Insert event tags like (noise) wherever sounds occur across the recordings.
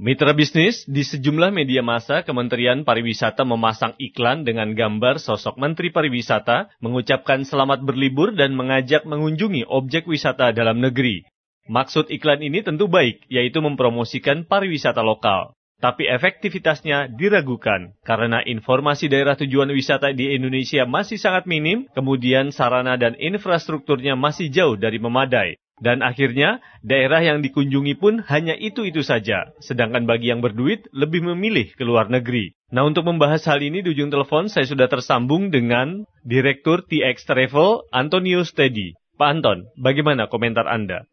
Mitra bisnis, di sejumlah media massa Kementerian Pariwisata memasang iklan dengan gambar sosok Menteri Pariwisata mengucapkan selamat berlibur dan mengajak mengunjungi objek wisata dalam negeri. Maksud iklan ini tentu baik, yaitu mempromosikan pariwisata lokal. Tapi efektivitasnya diragukan karena informasi daerah tujuan wisata di Indonesia masih sangat minim, kemudian sarana dan infrastrukturnya masih jauh dari memadai. Dan akhirnya, daerah yang dikunjungi pun hanya itu-itu saja. Sedangkan bagi yang berduit, lebih memilih ke luar negeri. Nah, untuk membahas hal ini di ujung telepon, saya sudah tersambung dengan Direktur TX Travel, Antonius Teddy. Pak Anton, bagaimana komentar Anda?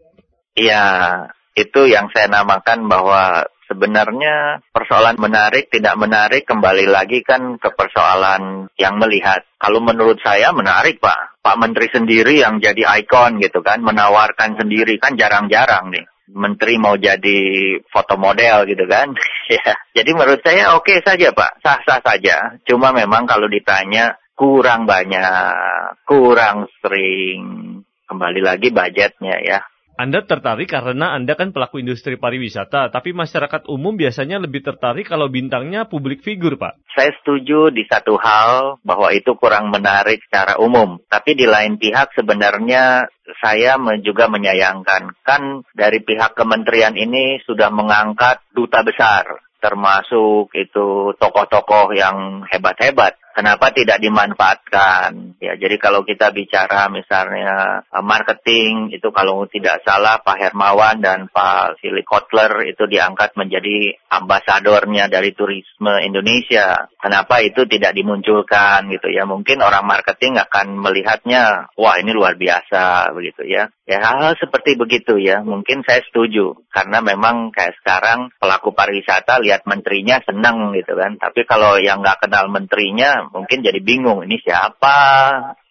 Ya, itu yang saya namakan bahwa sebenarnya persoalan menarik tidak menarik kembali lagi kan ke persoalan yang melihat. Kalau menurut saya menarik Pak. Pak Menteri sendiri yang jadi ikon gitu kan, menawarkan sendiri kan jarang-jarang nih. Menteri mau jadi foto model gitu kan. (laughs) ya. Jadi menurut saya oke okay saja Pak, sah-sah saja. Cuma memang kalau ditanya kurang banyak, kurang sering. Kembali lagi budgetnya ya. Anda tertarik karena Anda kan pelaku industri pariwisata, tapi masyarakat umum biasanya lebih tertarik kalau bintangnya publik figur, Pak. Saya setuju di satu hal bahwa itu kurang menarik secara umum. Tapi di lain pihak sebenarnya saya juga menyayangkan. Kan dari pihak kementerian ini sudah mengangkat duta besar, termasuk itu tokoh-tokoh yang hebat-hebat kenapa tidak dimanfaatkan? Ya, jadi kalau kita bicara misalnya uh, marketing itu kalau tidak salah Pak Hermawan dan Pak Philip Kotler itu diangkat menjadi ambasadornya dari turisme Indonesia. Kenapa itu tidak dimunculkan gitu ya? Mungkin orang marketing akan melihatnya, wah ini luar biasa begitu ya. Ya hal-hal seperti begitu ya, mungkin saya setuju karena memang kayak sekarang pelaku pariwisata lihat menterinya senang gitu kan, tapi kalau yang nggak kenal menterinya mungkin jadi bingung ini siapa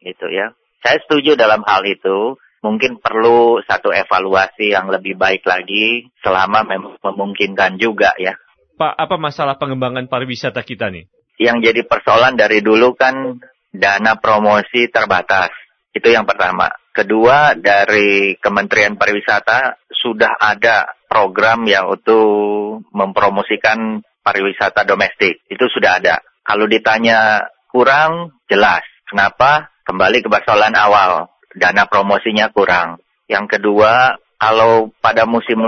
gitu ya. Saya setuju dalam hal itu. Mungkin perlu satu evaluasi yang lebih baik lagi selama mem memungkinkan juga ya. Pak, apa masalah pengembangan pariwisata kita nih? Yang jadi persoalan dari dulu kan dana promosi terbatas. Itu yang pertama. Kedua, dari Kementerian Pariwisata sudah ada program yang untuk mempromosikan pariwisata domestik. Itu sudah ada. Kalau ditanya kurang jelas. Kenapa? Kembali ke persoalan awal. Dana promosinya kurang. Yang kedua, kalau pada musim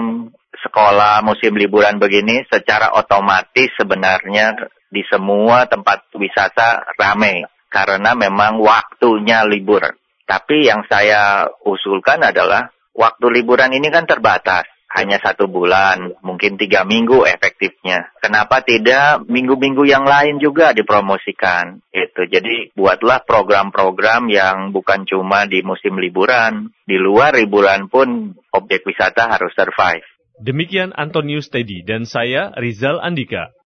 sekolah, musim liburan begini, secara otomatis sebenarnya di semua tempat wisata ramai. Karena memang waktunya libur. Tapi yang saya usulkan adalah waktu liburan ini kan terbatas hanya satu bulan, mungkin tiga minggu efektifnya. Kenapa tidak minggu-minggu yang lain juga dipromosikan? Itu jadi buatlah program-program yang bukan cuma di musim liburan, di luar liburan pun objek wisata harus survive. Demikian Antonius Teddy dan saya Rizal Andika.